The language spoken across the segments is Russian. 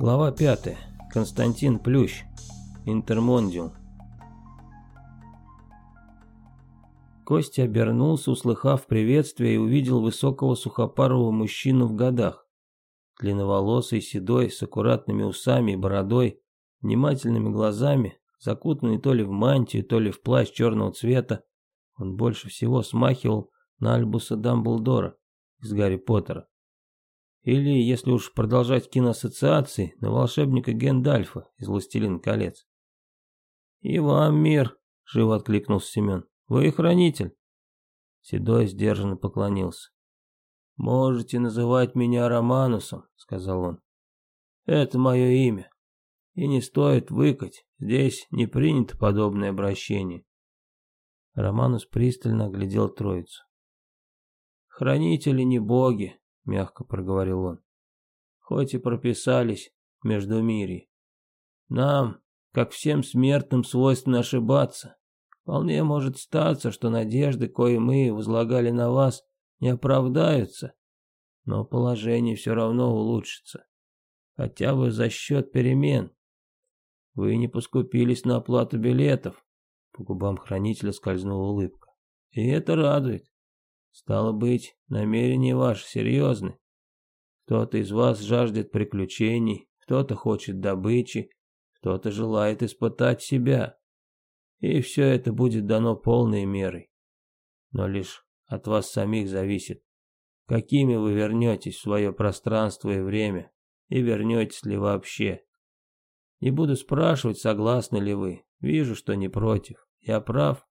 Глава 5. Константин Плющ. Интермондиум. Костя обернулся, услыхав приветствие, и увидел высокого сухопарого мужчину в годах. Длинноволосый, седой, с аккуратными усами и бородой, внимательными глазами, закутанный то ли в мантию, то ли в плащ черного цвета, он больше всего смахивал на Альбуса Дамблдора из Гарри Поттера. Или, если уж продолжать киноассоциации, на волшебника Гендальфа из «Властелин колец». «И вам мир», — живо откликнулся Семен. «Вы хранитель». Седой сдержанно поклонился. «Можете называть меня Романусом», — сказал он. «Это мое имя. И не стоит выкать, здесь не принято подобное обращение». Романус пристально оглядел троицу. «Хранители не боги, мягко проговорил он. Хоть и прописались между мири. Нам, как всем смертным, свойственно ошибаться. Вполне может статься, что надежды, кои мы возлагали на вас, не оправдаются, но положение все равно улучшится. Хотя бы за счет перемен. Вы не поскупились на оплату билетов. По губам хранителя скользнула улыбка. И это радует. Стало быть, намерения ваши серьезны. Кто-то из вас жаждет приключений, кто-то хочет добычи, кто-то желает испытать себя. И все это будет дано полной мерой. Но лишь от вас самих зависит, какими вы вернетесь в свое пространство и время, и вернетесь ли вообще. Не буду спрашивать, согласны ли вы. Вижу, что не против. Я прав.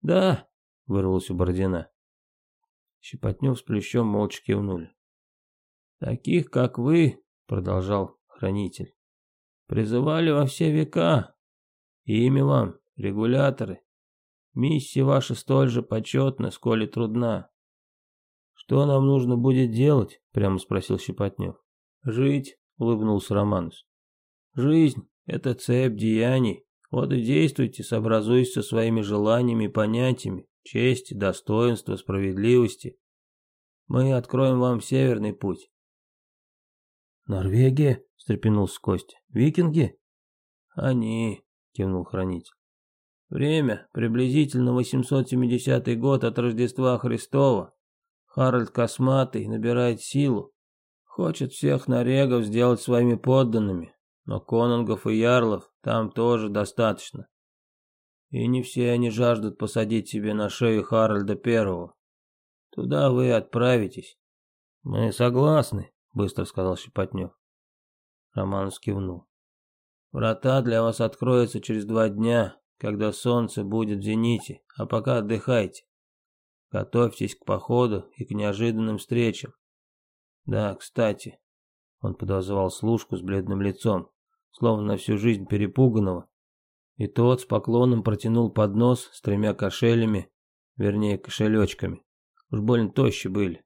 Да, вырвался у Бородина. Щепотнев с плечом молча кивнули. «Таких, как вы, — продолжал хранитель, — призывали во все века. И имя вам, регуляторы. Миссия ваша столь же почетна, сколь и трудна. Что нам нужно будет делать? — прямо спросил Щепотнев. Жить, — улыбнулся Романус. Жизнь — это цепь деяний. Вот и действуйте, сообразуясь со своими желаниями и понятиями чести, достоинства, справедливости. Мы откроем вам северный путь. Норвегия, встрепенулся Костя. Викинги? Они, кивнул хранитель. Время приблизительно 870 год от Рождества Христова. Харальд Косматый набирает силу. Хочет всех норегов сделать своими подданными, но конунгов и ярлов там тоже достаточно. И не все они жаждут посадить себе на шею Харальда Первого. Туда вы отправитесь. Мы согласны, быстро сказал Щепотнев. Роман кивнул. Врата для вас откроются через два дня, когда солнце будет в зените, а пока отдыхайте. Готовьтесь к походу и к неожиданным встречам. Да, кстати, он подозвал служку с бледным лицом, словно на всю жизнь перепуганного, и тот с поклоном протянул поднос с тремя кошелями, вернее кошелечками. Уж больно тощи были.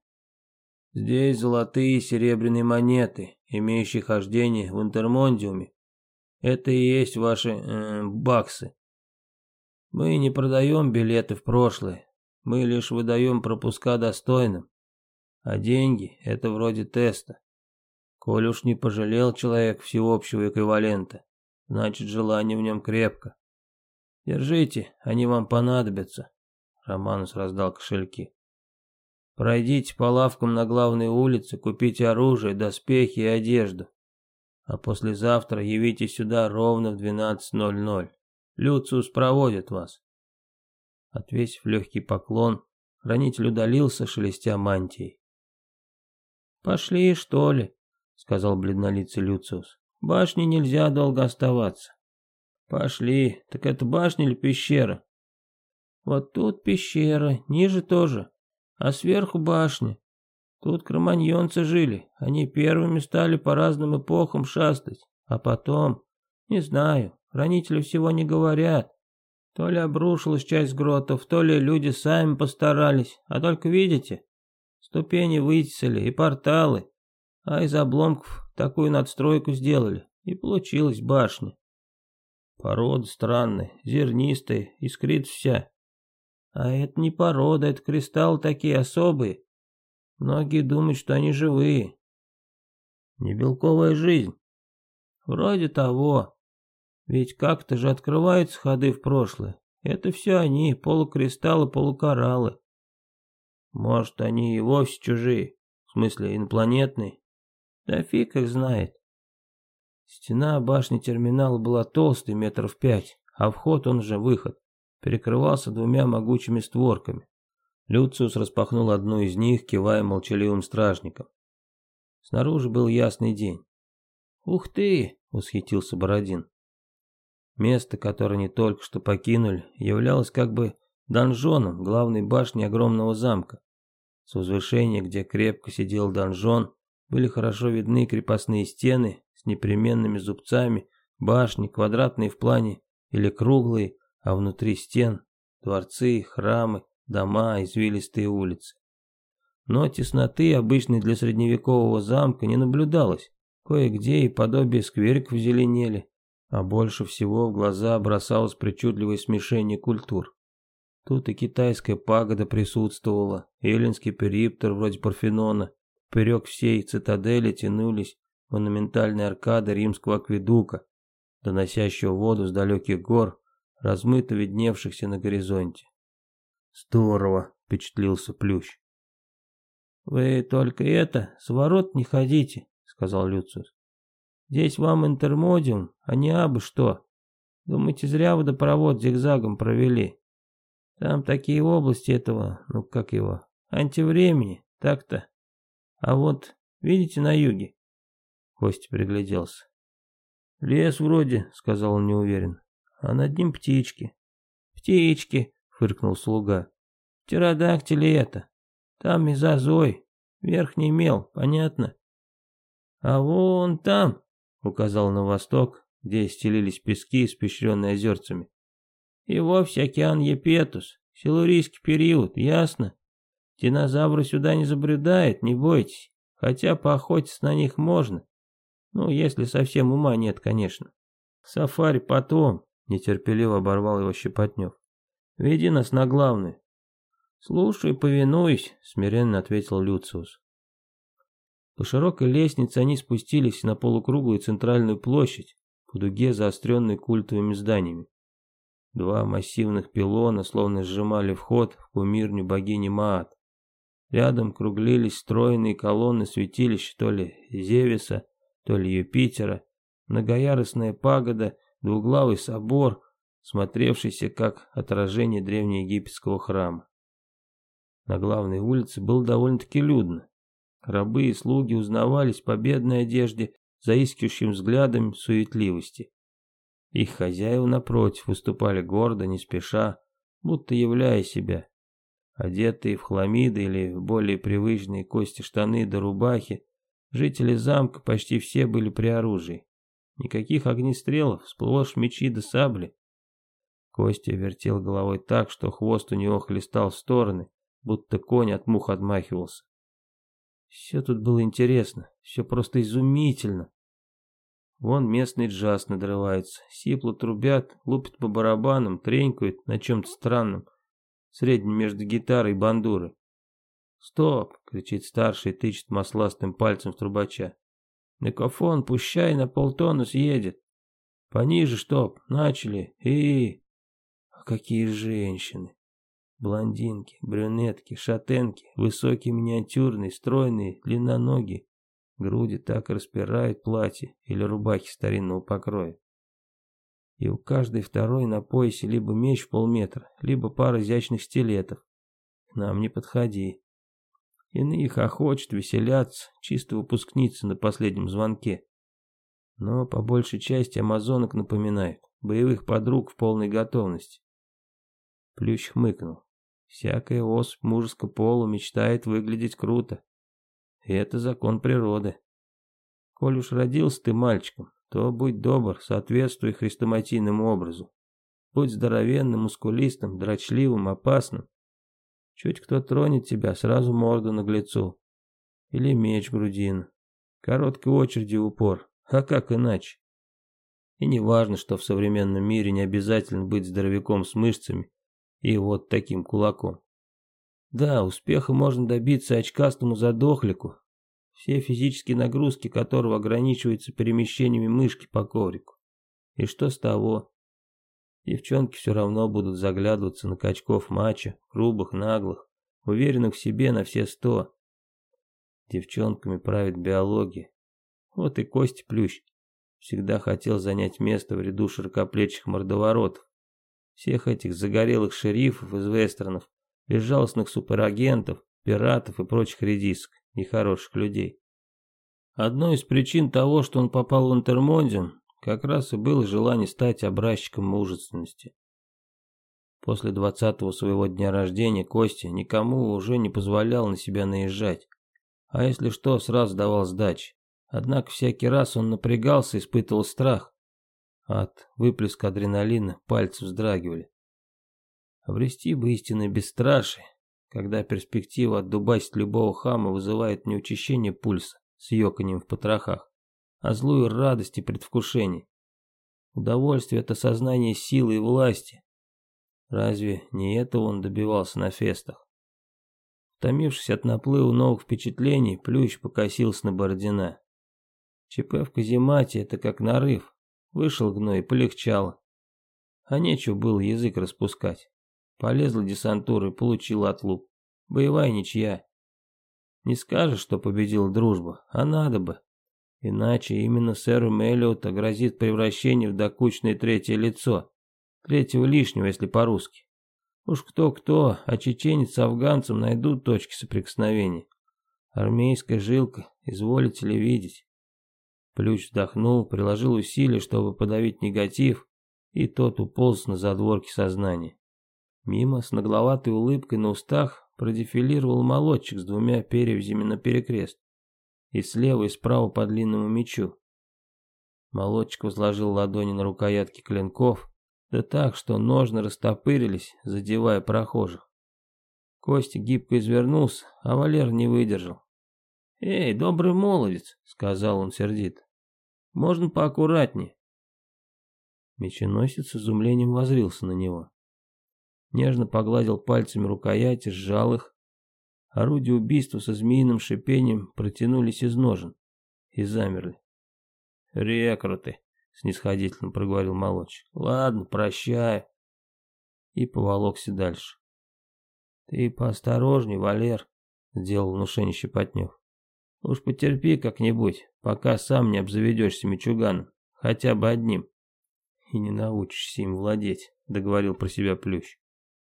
Здесь золотые и серебряные монеты, имеющие хождение в интермондиуме. Это и есть ваши э, баксы. Мы не продаем билеты в прошлое, мы лишь выдаем пропуска достойным. А деньги — это вроде теста. Коль уж не пожалел человек всеобщего эквивалента значит желание в нем крепко. Держите, они вам понадобятся. Романус раздал кошельки. Пройдите по лавкам на главной улице, купите оружие, доспехи и одежду. А послезавтра явитесь сюда ровно в 12.00. Люциус проводит вас. Отвесив легкий поклон, хранитель удалился, шелестя мантией. «Пошли, что ли?» — сказал бледнолицый Люциус. Башне нельзя долго оставаться. Пошли, так это башня или пещера? Вот тут пещера, ниже тоже, а сверху башня. Тут кроманьонцы жили, они первыми стали по разным эпохам шастать, а потом, не знаю, хранители всего не говорят. То ли обрушилась часть гротов, то ли люди сами постарались, а только видите, ступени вытесали и порталы а из обломков такую надстройку сделали, и получилась башня. Порода странная, зернистая, искрит вся. А это не порода, это кристаллы такие особые. Многие думают, что они живые. Небелковая жизнь. Вроде того. Ведь как-то же открываются ходы в прошлое. Это все они, полукристаллы, полукораллы. Может, они и вовсе чужие, в смысле инопланетные. Да фиг их знает. Стена башни терминала была толстой метров пять, а вход, он же выход, перекрывался двумя могучими створками. Люциус распахнул одну из них, кивая молчаливым стражникам. Снаружи был ясный день. «Ух ты!» — восхитился Бородин. Место, которое они только что покинули, являлось как бы донжоном главной башни огромного замка. С возвышения, где крепко сидел донжон, были хорошо видны крепостные стены с непременными зубцами, башни, квадратные в плане или круглые, а внутри стен – дворцы, храмы, дома, извилистые улицы. Но тесноты, обычной для средневекового замка, не наблюдалось. Кое-где и подобие сквериков зеленели, а больше всего в глаза бросалось причудливое смешение культур. Тут и китайская пагода присутствовала, и эллинский периптер вроде Парфенона, Поперек всей цитадели тянулись монументальные аркады римского акведука, доносящего воду с далеких гор, размыто видневшихся на горизонте. «Здорово!» — впечатлился Плющ. «Вы только это, с ворот не ходите», — сказал Люциус. «Здесь вам интермодиум, а не абы что. Думаете, зря водопровод зигзагом провели. Там такие области этого, ну как его, антивремени, так-то». А вот, видите, на юге?» Костя пригляделся. «Лес вроде», — сказал он неуверенно, — «а над ним птички». «Птички», — фыркнул слуга. «Птеродактили это. Там мезозой, верхний мел, понятно?» «А вон там», — указал на восток, где стелились пески, испещренные озерцами. «И вовсе океан Епетус, силурийский период, ясно?» Динозавры сюда не забредают, не бойтесь, хотя поохотиться на них можно. Ну, если совсем ума нет, конечно. Сафари потом, нетерпеливо оборвал его Щепотнев. Веди нас на главный. Слушай, повинуюсь, смиренно ответил Люциус. По широкой лестнице они спустились на полукруглую центральную площадь, по дуге заостренной культовыми зданиями. Два массивных пилона словно сжимали вход в кумирню богини Маат. Рядом круглились стройные колонны святилищ то ли Зевеса, то ли Юпитера. Многоярусная пагода, двуглавый собор, смотревшийся как отражение древнеегипетского храма. На главной улице было довольно-таки людно. Рабы и слуги узнавались по бедной одежде, заискивающим взглядом суетливости. Их хозяева, напротив, выступали гордо, не спеша, будто являя себя Одетые в хламиды или в более привычные кости штаны до да рубахи, жители замка почти все были при оружии. Никаких огнестрелов, сплошь мечи да сабли. Костя вертел головой так, что хвост у него хлестал в стороны, будто конь от мух отмахивался. Все тут было интересно, все просто изумительно. Вон местный джаз надрывается, сипло трубят, лупит по барабанам, тренькают на чем-то странном средний между гитарой и бандурой. «Стоп!» — кричит старший и тычет масластым пальцем в трубача. «Некофон, пущай, на полтона съедет!» «Пониже, чтоб! Начали! И...» А какие женщины! Блондинки, брюнетки, шатенки, высокие миниатюрные, стройные, длинноногие. Груди так распирают платье или рубахи старинного покроя и у каждой второй на поясе либо меч в полметра, либо пара изящных стилетов. К нам не подходи. Иные хохочут, веселятся, чисто выпускницы на последнем звонке. Но по большей части амазонок напоминают, боевых подруг в полной готовности. Плющ хмыкнул. Всякая особь мужеского пола мечтает выглядеть круто. И это закон природы. Коль уж родился ты мальчиком, то будь добр, соответствуй хрестоматийному образу. Будь здоровенным, мускулистым, дрочливым, опасным. Чуть кто тронет тебя, сразу морду наглецу. Или меч грудин. Короткой очереди в упор. А как иначе? И не важно, что в современном мире не обязательно быть здоровяком с мышцами и вот таким кулаком. Да, успеха можно добиться очкастому задохлику, все физические нагрузки которого ограничиваются перемещениями мышки по коврику. И что с того? Девчонки все равно будут заглядываться на качков мача, грубых, наглых, уверенных в себе на все сто. Девчонками правит биология. Вот и Костя Плющ всегда хотел занять место в ряду широкоплечих мордоворотов. Всех этих загорелых шерифов из вестернов, безжалостных суперагентов, пиратов и прочих редисок нехороших людей. Одной из причин того, что он попал в Интермондиум, как раз и было желание стать образчиком мужественности. После двадцатого своего дня рождения Костя никому уже не позволял на себя наезжать, а если что, сразу давал сдачи. Однако всякий раз он напрягался, испытывал страх. От выплеска адреналина пальцы вздрагивали. Обрести бы истинное бесстрашие, когда перспектива отдубасить любого хама вызывает не учащение пульса с ёканьем в потрохах, а злую радость и предвкушение. Удовольствие – это сознание силы и власти. Разве не этого он добивался на фестах? Томившись от наплыва новых впечатлений, Плющ покосился на Бородина. ЧП в каземате – это как нарыв. Вышел гной полегчало. А нечего было язык распускать. Полезла десантура и получила отлуп. Боевая ничья. Не скажешь, что победила дружба, а надо бы. Иначе именно сэру Меллиота грозит превращение в докучное третье лицо. Третьего лишнего, если по-русски. Уж кто-кто, а чеченец с афганцем найдут точки соприкосновения. Армейская жилка, изволите ли видеть. Плющ вздохнул, приложил усилия, чтобы подавить негатив, и тот уполз на задворке сознания. Мимо с нагловатой улыбкой на устах продефилировал молодчик с двумя перевязями на перекрест. И слева, и справа по длинному мечу. Молодчик возложил ладони на рукоятки клинков, да так, что ножны растопырились, задевая прохожих. Костя гибко извернулся, а Валер не выдержал. «Эй, добрый молодец!» — сказал он сердит. «Можно поаккуратнее?» Меченосец с изумлением возрился на него нежно погладил пальцами рукояти, сжал их. Орудия убийства со змеиным шипением протянулись из ножен и замерли. «Рекруты», — снисходительно проговорил Молочь. «Ладно, прощай И поволокся дальше. «Ты поосторожней, Валер», — сделал внушение Щепотнев. «Уж потерпи как-нибудь, пока сам не обзаведешься мечуганом хотя бы одним, и не научишься им владеть», — договорил про себя Плющ.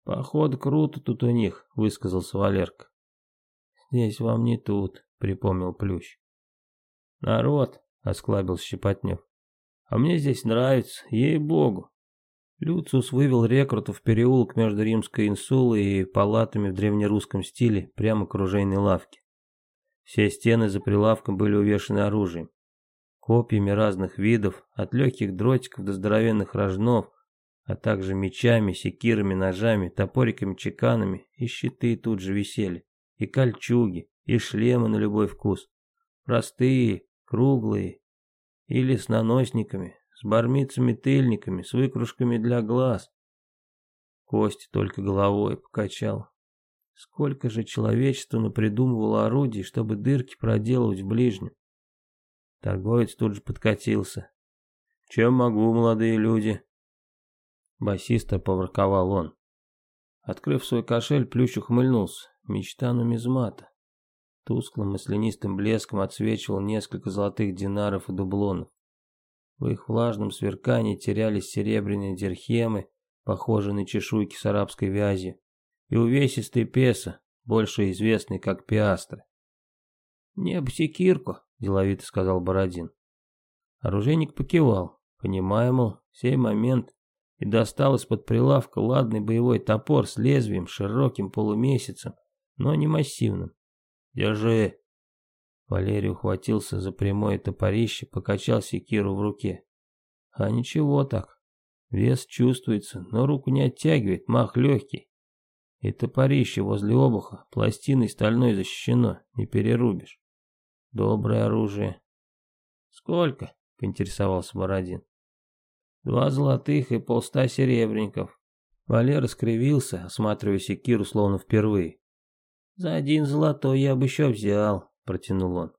«Поход круто тут у них», — высказался Валерка. «Здесь вам не тут», — припомнил Плющ. «Народ», — осклабил Щепотнев. «А мне здесь нравится, ей-богу». Люциус вывел рекрута в переулок между Римской инсулой и палатами в древнерусском стиле, прямо к оружейной лавке. Все стены за прилавком были увешаны оружием. Копьями разных видов, от легких дротиков до здоровенных рожнов, а также мечами, секирами, ножами, топориками, чеканами, и щиты тут же висели, и кольчуги, и шлемы на любой вкус. Простые, круглые, или с наносниками, с бармицами-тыльниками, с выкружками для глаз. Кость только головой покачал. Сколько же человечество напридумывало орудий, чтобы дырки проделывать в ближнем. Торговец тут же подкатился. «Чем могу, молодые люди?» Басиста поворковал он. Открыв свой кошель, Плющ ухмыльнулся. Мечта нумизмата. Тусклым маслянистым блеском отсвечивал несколько золотых динаров и дублонов. В их влажном сверкании терялись серебряные дирхемы, похожие на чешуйки с арабской вязи, и увесистые песо, больше известные как пиастры. «Не обсекирку», — деловито сказал Бородин. Оружейник покивал, понимая, мол, в сей момент и достал из-под прилавка ладный боевой топор с лезвием, широким полумесяцем, но не массивным. «Держи!» Валерий ухватился за прямое топорище, покачал секиру в руке. «А ничего так. Вес чувствуется, но руку не оттягивает, мах легкий. И топорище возле обуха, пластиной стальной защищено, не перерубишь. Доброе оружие». «Сколько?» — поинтересовался Бородин. Два золотых и полста серебряников. Валера скривился, осматривая секиру словно впервые. «За один золотой я бы еще взял», — протянул он.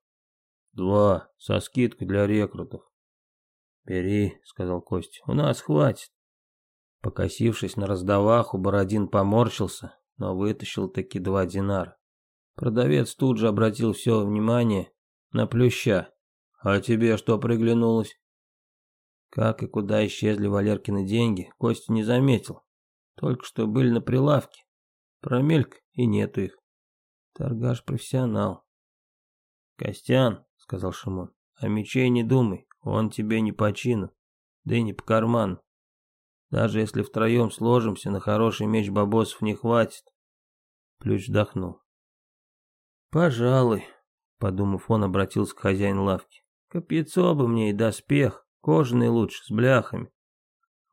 «Два, со скидкой для рекрутов». «Бери», — сказал Костя, — «у нас хватит». Покосившись на раздаваху, Бородин поморщился, но вытащил таки два динара. Продавец тут же обратил все внимание на плюща. «А тебе что приглянулось?» Как и куда исчезли Валеркины деньги, Костя не заметил. Только что были на прилавке. Промельк и нету их. Торгаш профессионал. «Костян», — сказал Шимон, — «о мечей не думай, он тебе не по чину, да и не по карману. Даже если втроем сложимся, на хороший меч бабосов не хватит». Плющ вздохнул. «Пожалуй», — подумав, он обратился к хозяину лавки. «Копьецо бы мне и доспех». Кожаный лучше, с бляхами.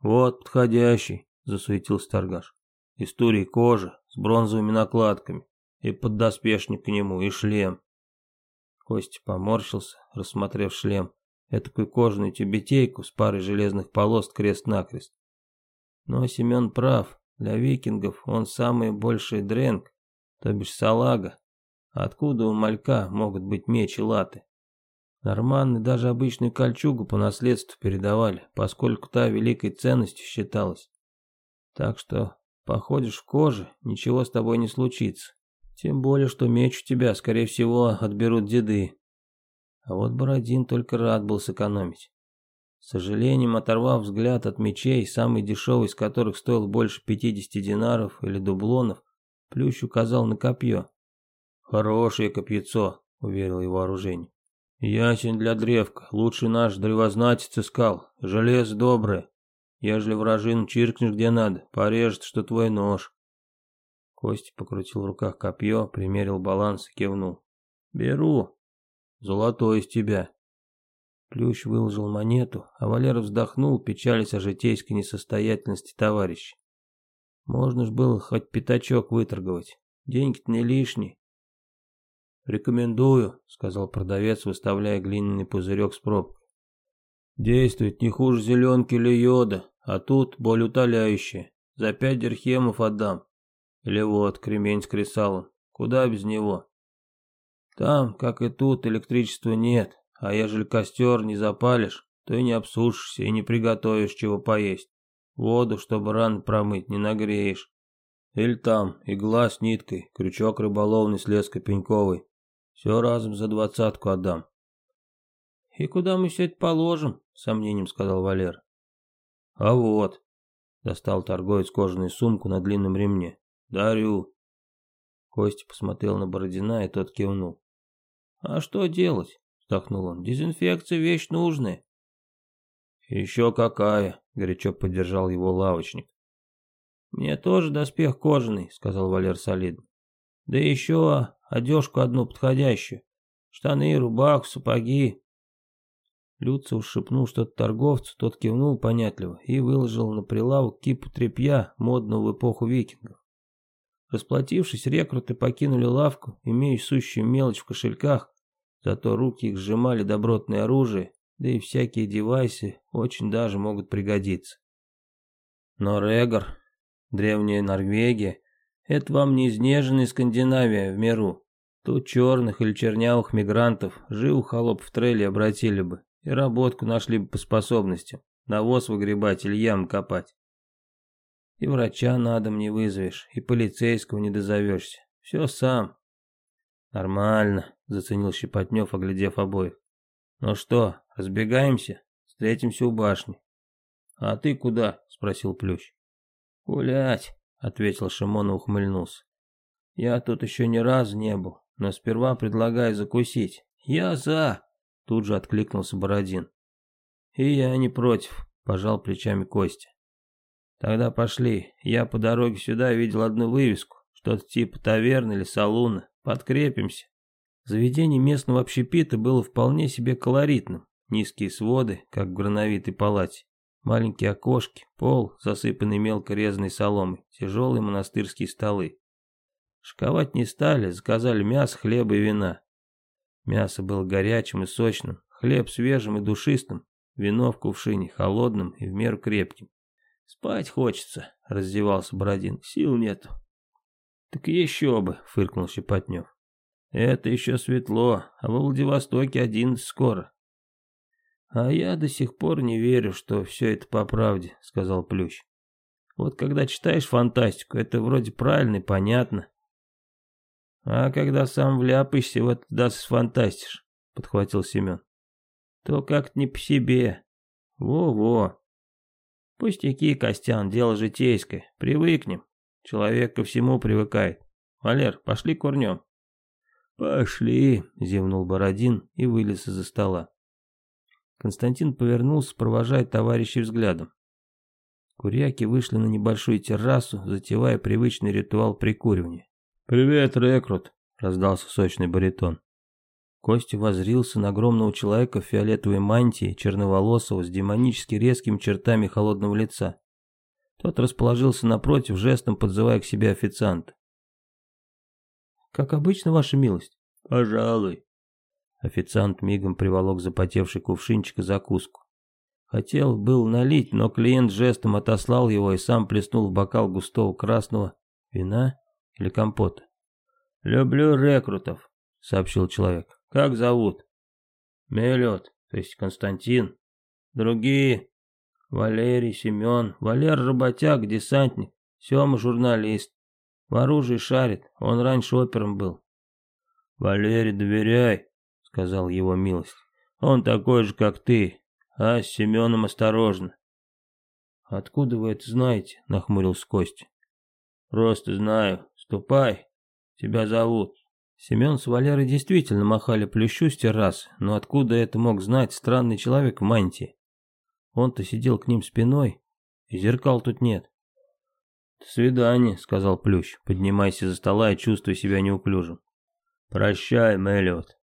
Вот подходящий, засуетился торгаш. Истории кожи, с бронзовыми накладками. И поддоспешник к нему, и шлем. Костя поморщился, рассмотрев шлем. Этакую кожаную тюбетейку с парой железных полос крест-накрест. Но Семен прав. Для викингов он самый большой дренг, то бишь салага. Откуда у малька могут быть мечи и латы? Норманны даже обычную кольчугу по наследству передавали, поскольку та великой ценностью считалась. Так что походишь в коже, ничего с тобой не случится. Тем более, что меч у тебя, скорее всего, отберут деды. А вот Бородин только рад был сэкономить. С сожалением, оторвав взгляд от мечей, самый дешевый из которых стоил больше 50 динаров или дублонов, Плющ указал на копье. «Хорошее копьецо», — уверил его оружейник. Ясень для древка, лучший наш древознатец искал, желез добрый. Ежели вражин чиркнешь где надо, порежет, что твой нож. Костя покрутил в руках копье, примерил баланс и кивнул. «Беру. Золотой из тебя». Плющ выложил монету, а Валера вздохнул, печалясь о житейской несостоятельности товарища. Можно ж было хоть пятачок выторговать. Деньги-то не лишние. «Рекомендую», — сказал продавец, выставляя глиняный пузырек с пробкой. «Действует не хуже зеленки или йода, а тут боль утоляющая. За пять дирхемов отдам. Или вот кремень с кресалом. Куда без него? Там, как и тут, электричества нет, а ежели костер не запалишь, то и не обсушишься, и не приготовишь чего поесть. Воду, чтобы ран промыть, не нагреешь. Или там, игла с ниткой, крючок рыболовный с леской пеньковой. Все разом за двадцатку отдам. И куда мы все это положим? Сомнением сказал Валер. А вот. Достал торговец кожаную сумку на длинном ремне. Дарю. Костя посмотрел на Бородина, и тот кивнул. А что делать? Вздохнул он. Дезинфекция вещь нужная. «Еще какая!» — горячо поддержал его лавочник. «Мне тоже доспех кожаный», — сказал Валер солидно. «Да еще одежку одну подходящую, штаны, рубаху, сапоги. Люциус шепнул что-то торговцу, тот кивнул понятливо и выложил на прилавок кипу тряпья, модного в эпоху викингов. Расплатившись, рекруты покинули лавку, имея сущую мелочь в кошельках, зато руки их сжимали добротное оружие, да и всякие девайсы очень даже могут пригодиться. Но Регор, древняя Норвегия, это вам не изнеженная Скандинавия в миру. Тут черных или чернявых мигрантов жил холоп в трейле обратили бы, и работку нашли бы по способностям, навоз выгребать или ям копать. И врача на дом не вызовешь, и полицейского не дозовешься. Все сам. Нормально, заценил Щепотнев, оглядев обоих. Ну что, разбегаемся? Встретимся у башни. А ты куда? Спросил Плющ. Гулять, ответил Шимон и ухмыльнулся. Я тут еще ни разу не был но сперва предлагаю закусить. Я за, тут же откликнулся Бородин. И я не против, пожал плечами Костя. Тогда пошли. Я по дороге сюда видел одну вывеску, что-то типа таверны или салуна. Подкрепимся. Заведение местного общепита было вполне себе колоритным. Низкие своды, как в грановитой палате. Маленькие окошки, пол, засыпанный мелко резанной соломой, тяжелые монастырские столы. Шиковать не стали, заказали мясо, хлеба и вина. Мясо было горячим и сочным, хлеб свежим и душистым, вино в кувшине холодным и в меру крепким. «Спать хочется», — раздевался Бородин, — «сил нету». «Так еще бы», — фыркнул Щепотнев. «Это еще светло, а во Владивостоке один скоро». «А я до сих пор не верю, что все это по правде», — сказал Плющ. «Вот когда читаешь фантастику, это вроде правильно и понятно, а когда сам вляпаешься, вот даст фантастишь, подхватил Семен. То как-то не по себе. Во-во. Пустяки, Костян, дело житейское. Привыкнем. Человек ко всему привыкает. Валер, пошли курнем. Пошли, зевнул Бородин и вылез из-за стола. Константин повернулся, провожая товарищей взглядом. Куряки вышли на небольшую террасу, затевая привычный ритуал прикуривания. «Привет, рекрут!» – раздался сочный баритон. Костя возрился на огромного человека в фиолетовой мантии, черноволосого, с демонически резкими чертами холодного лица. Тот расположился напротив, жестом подзывая к себе официанта. «Как обычно, ваша милость?» «Пожалуй». Официант мигом приволок запотевший кувшинчик и закуску. Хотел был налить, но клиент жестом отослал его и сам плеснул в бокал густого красного вина или компота. «Люблю рекрутов», — сообщил человек. «Как зовут?» «Мелет, то есть Константин. Другие Валерий, Семен, Валер работяг, десантник, Сема журналист. В оружии шарит, он раньше опером был. Валерий, доверяй, сказал его милость. Он такой же, как ты, а с Семеном осторожно. Откуда вы это знаете? Нахмурился Костя. Просто знаю, «Ступай, тебя зовут». Семен с Валерой действительно махали плющу с террас, но откуда это мог знать странный человек в мантии? Он-то сидел к ним спиной, и зеркал тут нет. «До свидания», — сказал Плющ, поднимайся за стола и чувствуй себя неуклюжим. «Прощай, Мэллиот»,